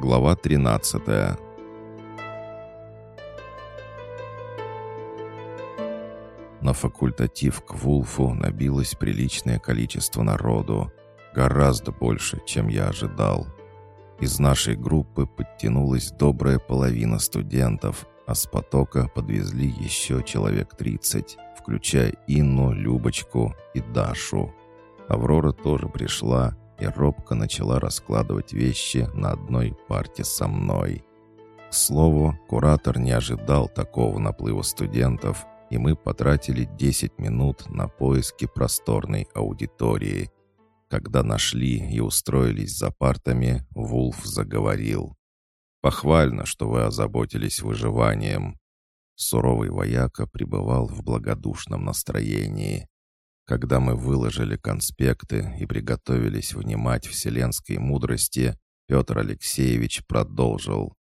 Глава 13 На факультатив к Вулфу набилось приличное количество народу, гораздо больше, чем я ожидал. Из нашей группы подтянулась добрая половина студентов, а с потока подвезли еще человек 30, включая Инну, Любочку и Дашу. Аврора тоже пришла и робко начала раскладывать вещи на одной парте со мной. К слову, куратор не ожидал такого наплыва студентов, и мы потратили 10 минут на поиски просторной аудитории. Когда нашли и устроились за партами, Вулф заговорил. «Похвально, что вы озаботились выживанием». Суровый вояка пребывал в благодушном настроении. Когда мы выложили конспекты и приготовились внимать вселенской мудрости, Петр Алексеевич продолжил.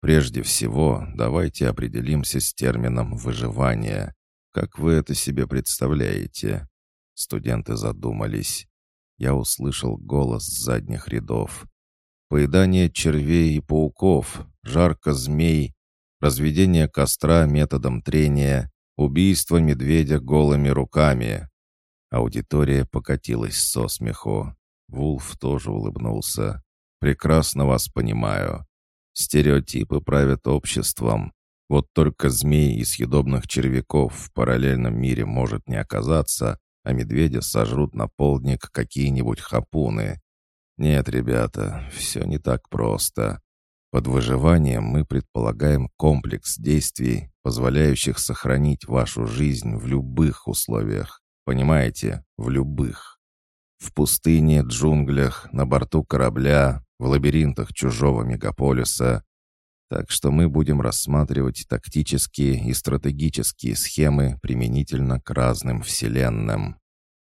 «Прежде всего, давайте определимся с термином «выживание». Как вы это себе представляете?» Студенты задумались. Я услышал голос с задних рядов. «Поедание червей и пауков, жарко змей, разведение костра методом трения, убийство медведя голыми руками, Аудитория покатилась со смеху. Вулф тоже улыбнулся. «Прекрасно вас понимаю. Стереотипы правят обществом. Вот только змей и съедобных червяков в параллельном мире может не оказаться, а медведя сожрут на полдник какие-нибудь хапуны. Нет, ребята, все не так просто. Под выживанием мы предполагаем комплекс действий, позволяющих сохранить вашу жизнь в любых условиях. Понимаете, в любых. В пустыне, джунглях, на борту корабля, в лабиринтах чужого мегаполиса. Так что мы будем рассматривать тактические и стратегические схемы применительно к разным вселенным.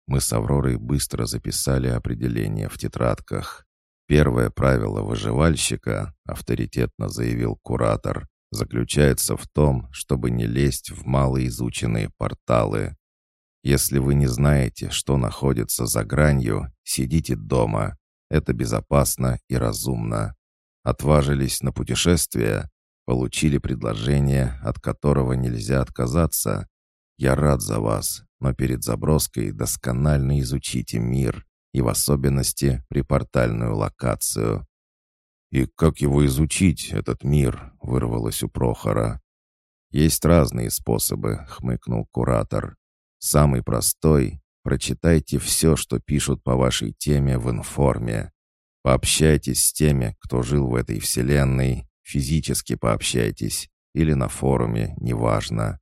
Мы с Авророй быстро записали определение в тетрадках. Первое правило выживальщика, авторитетно заявил куратор, заключается в том, чтобы не лезть в малоизученные порталы. Если вы не знаете, что находится за гранью, сидите дома. Это безопасно и разумно. Отважились на путешествие, получили предложение, от которого нельзя отказаться. Я рад за вас, но перед заброской досконально изучите мир и в особенности припортальную локацию. «И как его изучить, этот мир?» — вырвалось у Прохора. «Есть разные способы», — хмыкнул куратор. Самый простой — прочитайте все, что пишут по вашей теме в информе. Пообщайтесь с теми, кто жил в этой вселенной, физически пообщайтесь или на форуме, неважно.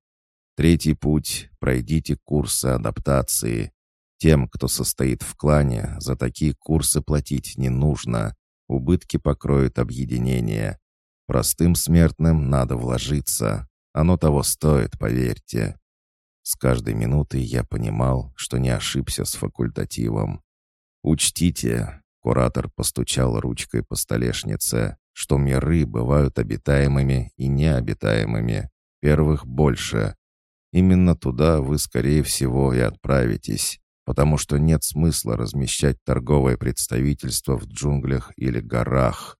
Третий путь — пройдите курсы адаптации. Тем, кто состоит в клане, за такие курсы платить не нужно. Убытки покроют объединение. Простым смертным надо вложиться. Оно того стоит, поверьте. С каждой минутой я понимал, что не ошибся с факультативом. «Учтите», — куратор постучал ручкой по столешнице, «что миры бывают обитаемыми и необитаемыми. Первых больше. Именно туда вы, скорее всего, и отправитесь, потому что нет смысла размещать торговое представительство в джунглях или горах.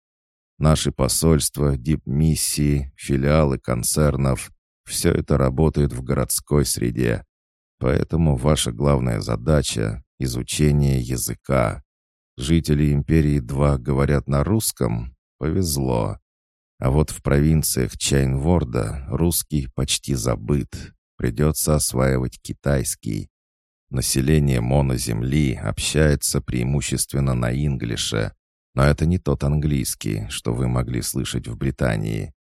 Наши посольства, дипмиссии, филиалы концернов все это работает в городской среде. Поэтому ваша главная задача — изучение языка. Жители Империи-2 говорят на русском? Повезло. А вот в провинциях Чайнворда русский почти забыт. Придется осваивать китайский. Население моноземли общается преимущественно на инглише, но это не тот английский, что вы могли слышать в Британии.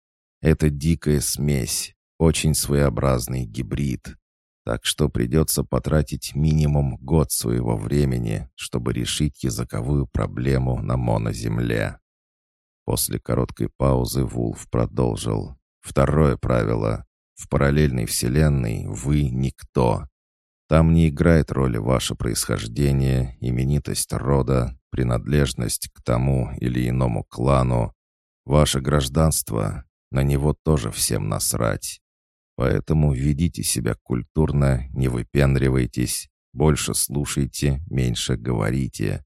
Это дикая смесь, очень своеобразный гибрид. Так что придется потратить минимум год своего времени, чтобы решить языковую проблему на моноземле. После короткой паузы Вулф продолжил. Второе правило. В параллельной вселенной вы никто. Там не играет роли ваше происхождение, именитость рода, принадлежность к тому или иному клану. Ваше гражданство, на него тоже всем насрать. Поэтому ведите себя культурно, не выпендривайтесь, больше слушайте, меньше говорите.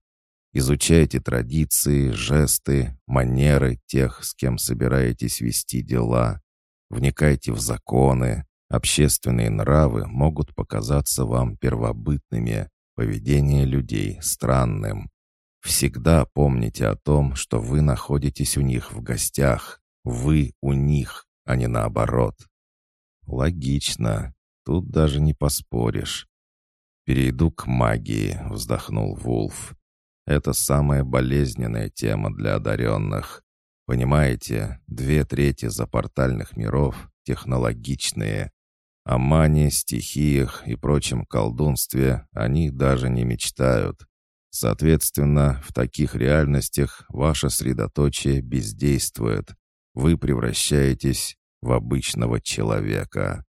Изучайте традиции, жесты, манеры тех, с кем собираетесь вести дела. Вникайте в законы. Общественные нравы могут показаться вам первобытными, поведение людей странным. Всегда помните о том, что вы находитесь у них в гостях. Вы у них, а не наоборот. Логично. Тут даже не поспоришь. «Перейду к магии», — вздохнул Вулф. «Это самая болезненная тема для одаренных. Понимаете, две трети запортальных миров технологичные. О мане, стихиях и прочем колдунстве они даже не мечтают. Соответственно, в таких реальностях ваше средоточие бездействует. Вы превращаетесь в обычного человека.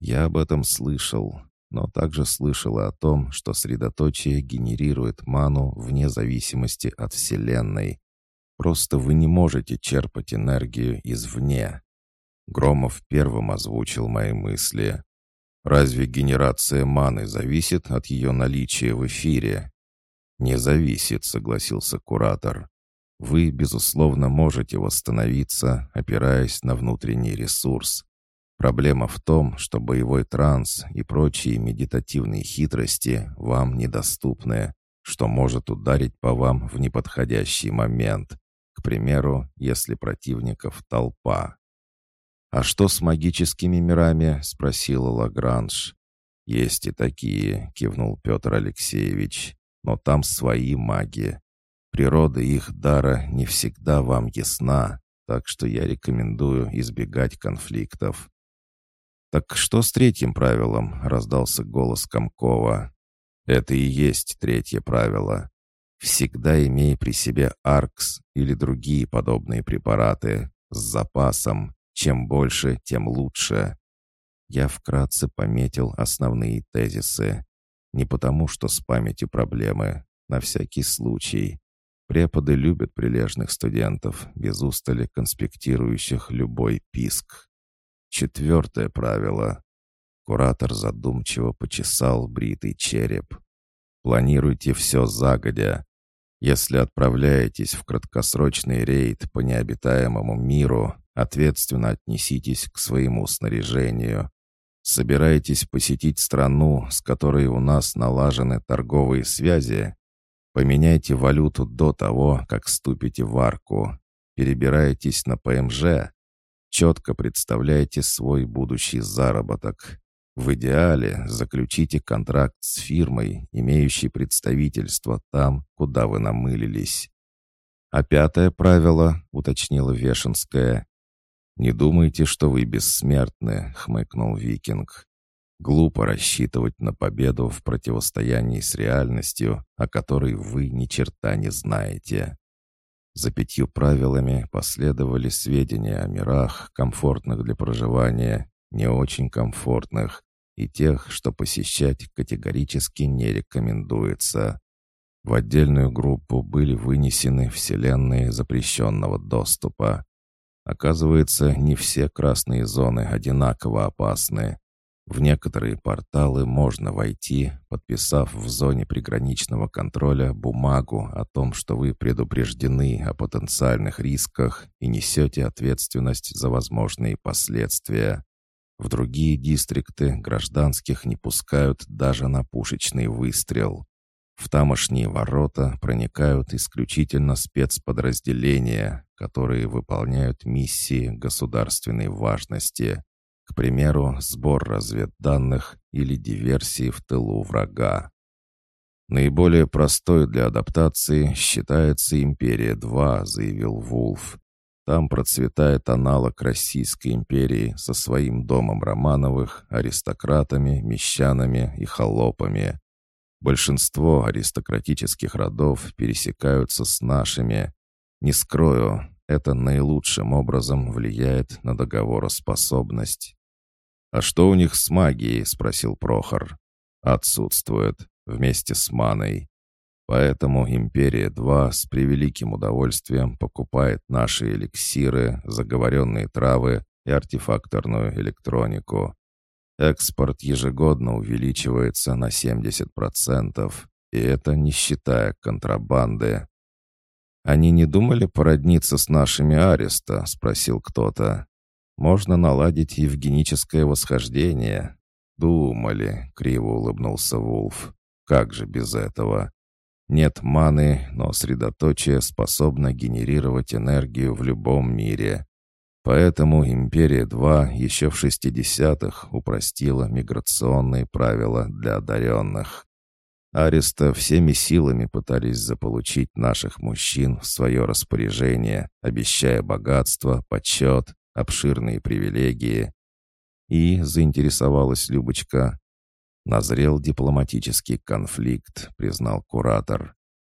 Я об этом слышал, но также слышала о том, что средоточие генерирует ману вне зависимости от Вселенной. Просто вы не можете черпать энергию извне. Громов первым озвучил мои мысли. Разве генерация маны зависит от ее наличия в эфире? Не зависит, согласился куратор. Вы, безусловно, можете восстановиться, опираясь на внутренний ресурс. Проблема в том, что боевой транс и прочие медитативные хитрости вам недоступны, что может ударить по вам в неподходящий момент. К примеру, если противников толпа. «А что с магическими мирами?» — спросила Лагранж. «Есть и такие», — кивнул Петр Алексеевич. «Но там свои маги. Природа их дара не всегда вам ясна, так что я рекомендую избегать конфликтов. «Так что с третьим правилом?» — раздался голос Комкова. «Это и есть третье правило. Всегда имей при себе аркс или другие подобные препараты с запасом. Чем больше, тем лучше». Я вкратце пометил основные тезисы. Не потому, что с памятью проблемы. На всякий случай. Преподы любят прилежных студентов, без устали конспектирующих любой писк. Четвертое правило. Куратор задумчиво почесал бритый череп. Планируйте все загодя. Если отправляетесь в краткосрочный рейд по необитаемому миру, ответственно отнеситесь к своему снаряжению. Собираетесь посетить страну, с которой у нас налажены торговые связи? Поменяйте валюту до того, как ступите в арку. Перебираетесь на ПМЖ? Четко представляете свой будущий заработок. В идеале заключите контракт с фирмой, имеющей представительство там, куда вы намылились. А пятое правило, уточнила Вешенская. «Не думайте, что вы бессмертны», — хмыкнул Викинг. «Глупо рассчитывать на победу в противостоянии с реальностью, о которой вы ни черта не знаете». За пятью правилами последовали сведения о мирах, комфортных для проживания, не очень комфортных, и тех, что посещать категорически не рекомендуется. В отдельную группу были вынесены вселенные запрещенного доступа. Оказывается, не все красные зоны одинаково опасны. В некоторые порталы можно войти, подписав в зоне приграничного контроля бумагу о том, что вы предупреждены о потенциальных рисках и несете ответственность за возможные последствия. В другие дистрикты гражданских не пускают даже на пушечный выстрел. В тамошние ворота проникают исключительно спецподразделения, которые выполняют миссии государственной важности. К примеру, сбор разведданных или диверсии в тылу врага. Наиболее простой для адаптации считается «Империя-2», заявил Вулф. Там процветает аналог Российской империи со своим домом Романовых, аристократами, мещанами и холопами. Большинство аристократических родов пересекаются с нашими. Не скрою, это наилучшим образом влияет на договороспособность. «А что у них с магией?» — спросил Прохор. «Отсутствует, вместе с маной. Поэтому Империя-2 с превеликим удовольствием покупает наши эликсиры, заговоренные травы и артефакторную электронику. Экспорт ежегодно увеличивается на 70%. И это не считая контрабанды. «Они не думали породниться с нашими ареста?» — спросил кто-то. «Можно наладить евгеническое восхождение». «Думали», — криво улыбнулся Вулф. «Как же без этого? Нет маны, но средоточие способно генерировать энергию в любом мире. Поэтому Империя-2 еще в 60-х упростила миграционные правила для одаренных. Ареста всеми силами пытались заполучить наших мужчин в свое распоряжение, обещая богатство, почет, обширные привилегии. И заинтересовалась Любочка. Назрел дипломатический конфликт, признал куратор.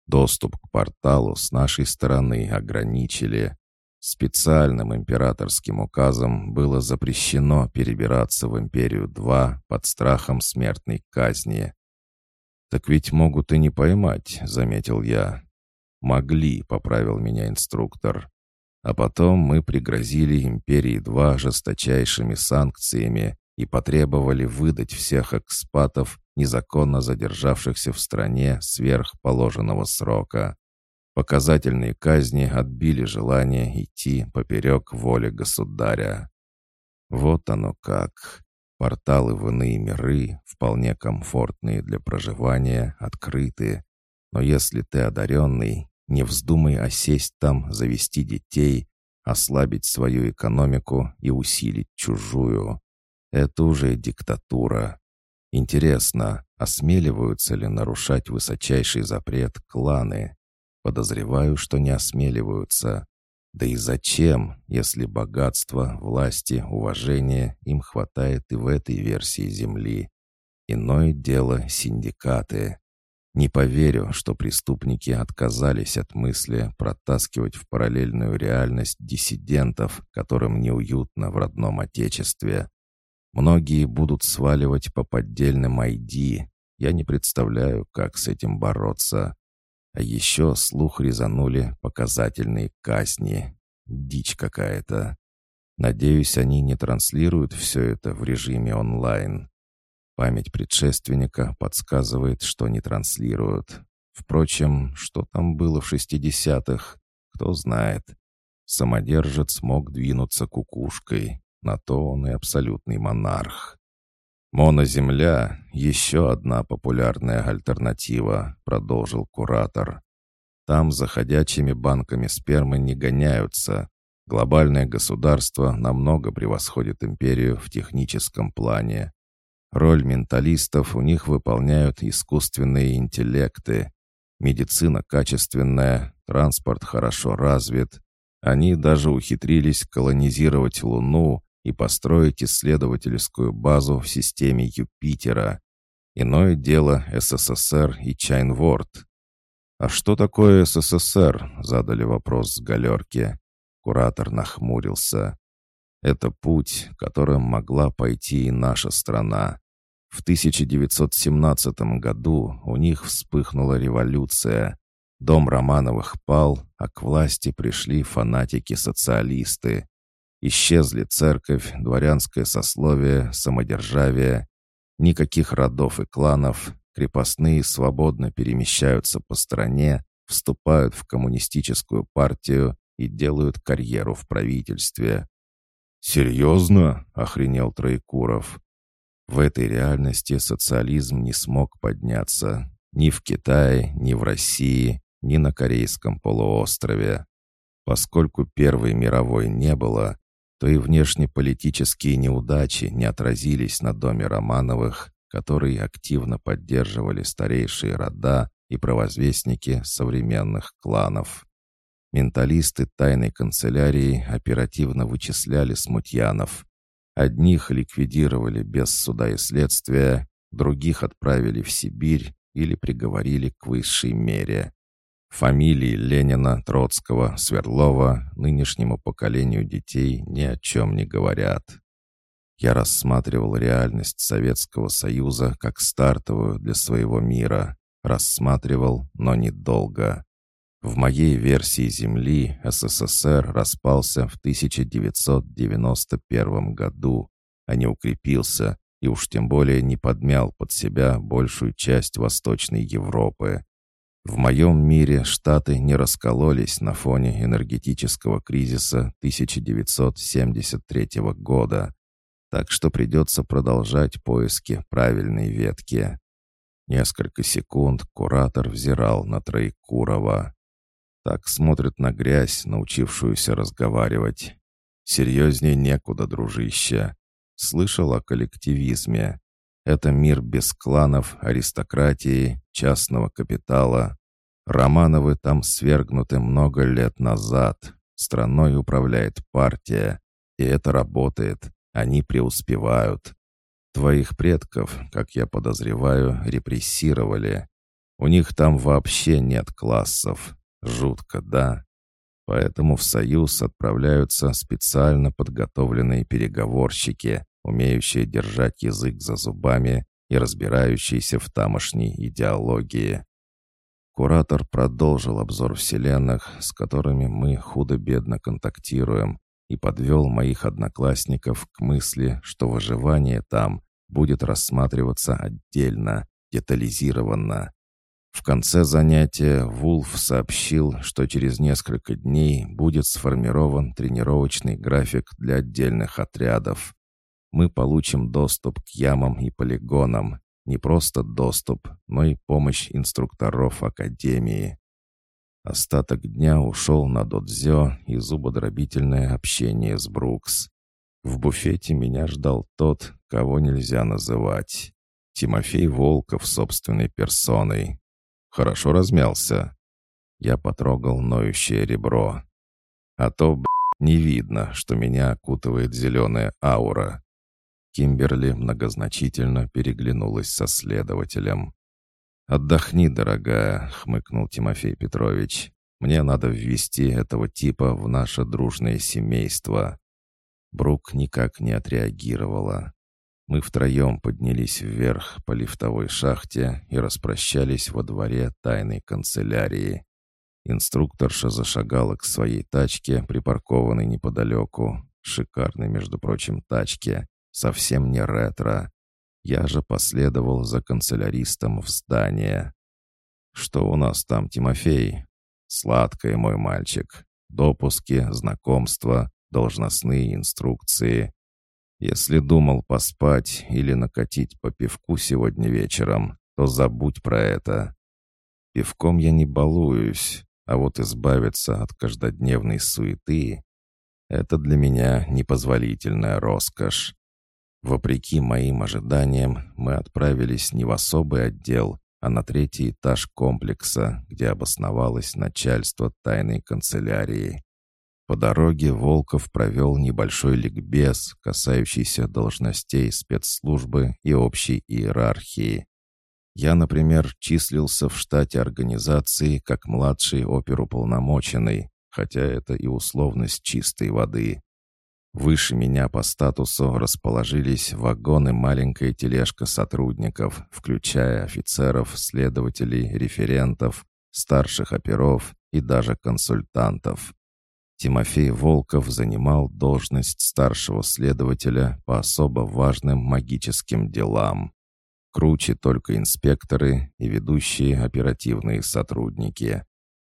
Доступ к порталу с нашей стороны ограничили. Специальным императорским указом было запрещено перебираться в Империю-2 под страхом смертной казни. «Так ведь могут и не поймать», — заметил я. «Могли», — поправил меня инструктор. А потом мы пригрозили Империи-2 жесточайшими санкциями и потребовали выдать всех экспатов, незаконно задержавшихся в стране сверх положенного срока. Показательные казни отбили желание идти поперек воли государя. Вот оно как. Порталы в иные миры, вполне комфортные для проживания, открыты. Но если ты одаренный, не вздумай осесть там, завести детей, ослабить свою экономику и усилить чужую. Это уже диктатура. Интересно, осмеливаются ли нарушать высочайший запрет кланы? Подозреваю, что не осмеливаются. Да и зачем, если богатства, власти, уважения им хватает и в этой версии Земли? Иное дело синдикаты. Не поверю, что преступники отказались от мысли протаскивать в параллельную реальность диссидентов, которым неуютно в родном отечестве. Многие будут сваливать по поддельным ID. Я не представляю, как с этим бороться. А еще слух резанули показательные казни. Дичь какая-то. Надеюсь, они не транслируют все это в режиме онлайн. Память предшественника подсказывает, что не транслируют. Впрочем, что там было в шестидесятых, кто знает. Самодержец мог двинуться кукушкой. На то он и абсолютный монарх. «Моноземля — еще одна популярная альтернатива», — продолжил куратор. «Там за ходячими банками спермы не гоняются. Глобальное государство намного превосходит империю в техническом плане. Роль менталистов у них выполняют искусственные интеллекты. Медицина качественная, транспорт хорошо развит. Они даже ухитрились колонизировать Луну и построить исследовательскую базу в системе Юпитера. Иное дело СССР и Чайнворд. «А что такое СССР?» — задали вопрос с галерки. Куратор нахмурился. «Это путь, которым могла пойти и наша страна. В 1917 году у них вспыхнула революция. Дом Романовых пал, а к власти пришли фанатики-социалисты. Исчезли церковь, дворянское сословие, самодержавие. Никаких родов и кланов. Крепостные свободно перемещаются по стране, вступают в коммунистическую партию и делают карьеру в правительстве. «Серьезно?» — охренел Троекуров. В этой реальности социализм не смог подняться ни в Китае, ни в России, ни на Корейском полуострове. Поскольку Первой мировой не было, то и внешнеполитические неудачи не отразились на доме Романовых, который активно поддерживали старейшие рода и провозвестники современных кланов. Менталисты тайной канцелярии оперативно вычисляли смутьянов. Одних ликвидировали без суда и следствия, других отправили в Сибирь или приговорили к высшей мере. Фамилии Ленина, Троцкого, Свердлова нынешнему поколению детей ни о чем не говорят. Я рассматривал реальность Советского Союза как стартовую для своего мира. Рассматривал, но недолго. В моей версии Земли СССР распался в 1991 году, а не укрепился и уж тем более не подмял под себя большую часть Восточной Европы. В моем мире Штаты не раскололись на фоне энергетического кризиса 1973 года, так что придется продолжать поиски правильной ветки. Несколько секунд куратор взирал на Троекурова. Так смотрит на грязь, научившуюся разговаривать. Серьезнее некуда, дружище. Слышал о коллективизме. Это мир без кланов, аристократии, частного капитала. Романовы там свергнуты много лет назад. Страной управляет партия. И это работает. Они преуспевают. Твоих предков, как я подозреваю, репрессировали. У них там вообще нет классов. Жутко, да? Поэтому в Союз отправляются специально подготовленные переговорщики, умеющие держать язык за зубами и разбирающиеся в тамошней идеологии. Куратор продолжил обзор вселенных, с которыми мы худо-бедно контактируем, и подвел моих одноклассников к мысли, что выживание там будет рассматриваться отдельно, детализированно. В конце занятия Вулф сообщил, что через несколько дней будет сформирован тренировочный график для отдельных отрядов. Мы получим доступ к ямам и полигонам. Не просто доступ, но и помощь инструкторов Академии. Остаток дня ушел на додзё и зубодробительное общение с Брукс. В буфете меня ждал тот, кого нельзя называть. Тимофей Волков собственной персоной, Хорошо размялся. Я потрогал ноющее ребро. А то, б***, не видно, что меня окутывает зеленая аура. Кимберли многозначительно переглянулась со следователем. «Отдохни, дорогая», — хмыкнул Тимофей Петрович. «Мне надо ввести этого типа в наше дружное семейство». Брук никак не отреагировала. Мы втроем поднялись вверх по лифтовой шахте и распрощались во дворе тайной канцелярии. Инструкторша зашагала к своей тачке, припаркованной неподалеку. Шикарной, между прочим, тачке. Совсем не ретро. Я же последовал за канцеляристом в здание. «Что у нас там, Тимофей?» «Сладкое, мой мальчик. Допуски, знакомства, должностные инструкции. Если думал поспать или накатить по пивку сегодня вечером, то забудь про это. Пивком я не балуюсь, а вот избавиться от каждодневной суеты — это для меня непозволительная роскошь. Вопреки моим ожиданиям, мы отправились не в особый отдел, а на третий этаж комплекса, где обосновалось начальство тайной канцелярии. По дороге Волков провел небольшой ликбез, касающийся должностей спецслужбы и общей иерархии. Я, например, числился в штате организации как младший оперуполномоченный, хотя это и условность чистой воды. Выше меня по статусу расположились вагоны маленькая тележка сотрудников, включая офицеров, следователей, референтов, старших оперов и даже консультантов. Тимофей Волков занимал должность старшего следователя по особо важным магическим делам. Круче только инспекторы и ведущие оперативные сотрудники.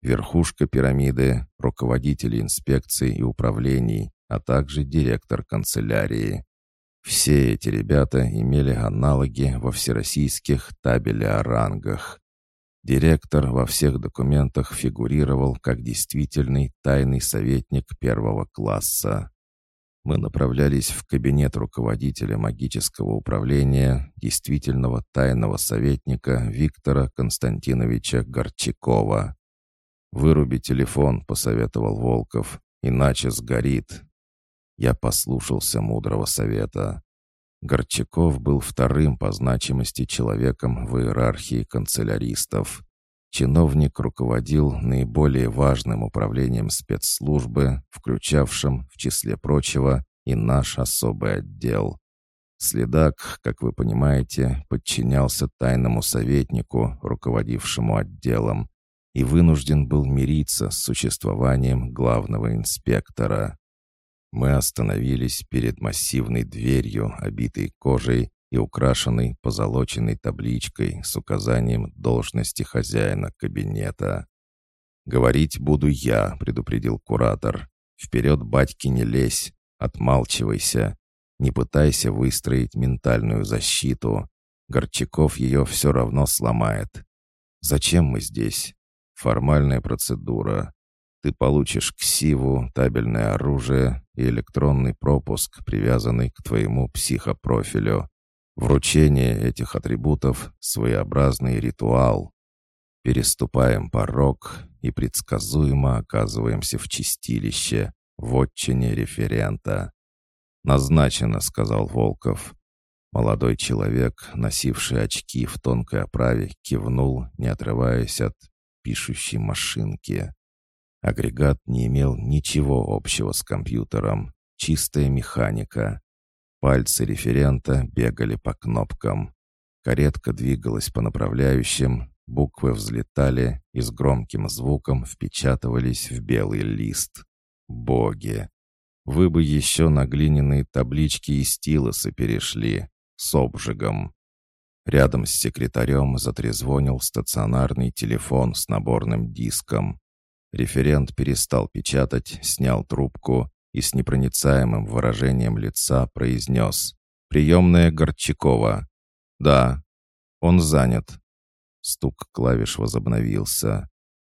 Верхушка пирамиды, руководители инспекций и управлений, а также директор канцелярии. Все эти ребята имели аналоги во всероссийских табеле о рангах. Директор во всех документах фигурировал как действительный тайный советник первого класса. Мы направлялись в кабинет руководителя магического управления, действительного тайного советника Виктора Константиновича Горчакова. «Выруби телефон», — посоветовал Волков, — «иначе сгорит». Я послушался мудрого совета. Горчаков был вторым по значимости человеком в иерархии канцеляристов. Чиновник руководил наиболее важным управлением спецслужбы, включавшим, в числе прочего, и наш особый отдел. Следак, как вы понимаете, подчинялся тайному советнику, руководившему отделом, и вынужден был мириться с существованием главного инспектора. Мы остановились перед массивной дверью, обитой кожей, и украшенный позолоченной табличкой с указанием должности хозяина кабинета. «Говорить буду я», — предупредил куратор. «Вперед, батьки, не лезь, отмалчивайся, не пытайся выстроить ментальную защиту. Горчаков ее все равно сломает. Зачем мы здесь? Формальная процедура. Ты получишь ксиву, табельное оружие и электронный пропуск, привязанный к твоему психопрофилю. Вручение этих атрибутов — своеобразный ритуал. Переступаем порог и предсказуемо оказываемся в чистилище, в отчине референта. «Назначено», — сказал Волков. Молодой человек, носивший очки в тонкой оправе, кивнул, не отрываясь от пишущей машинки. Агрегат не имел ничего общего с компьютером. Чистая механика. Пальцы референта бегали по кнопкам. Каретка двигалась по направляющим, буквы взлетали и с громким звуком впечатывались в белый лист. Боги! Вы бы еще на глиняные таблички и стилосы перешли, с обжигом. Рядом с секретарем затрезвонил стационарный телефон с наборным диском. Референт перестал печатать, снял трубку и с непроницаемым выражением лица произнес «Приемная Горчакова». «Да, он занят». Стук клавиш возобновился.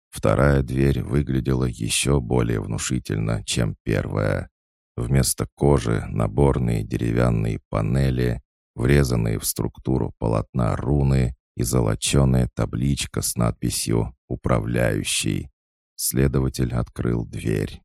Вторая дверь выглядела еще более внушительно, чем первая. Вместо кожи наборные деревянные панели, врезанные в структуру полотна руны и золоченая табличка с надписью «Управляющий». Следователь открыл дверь.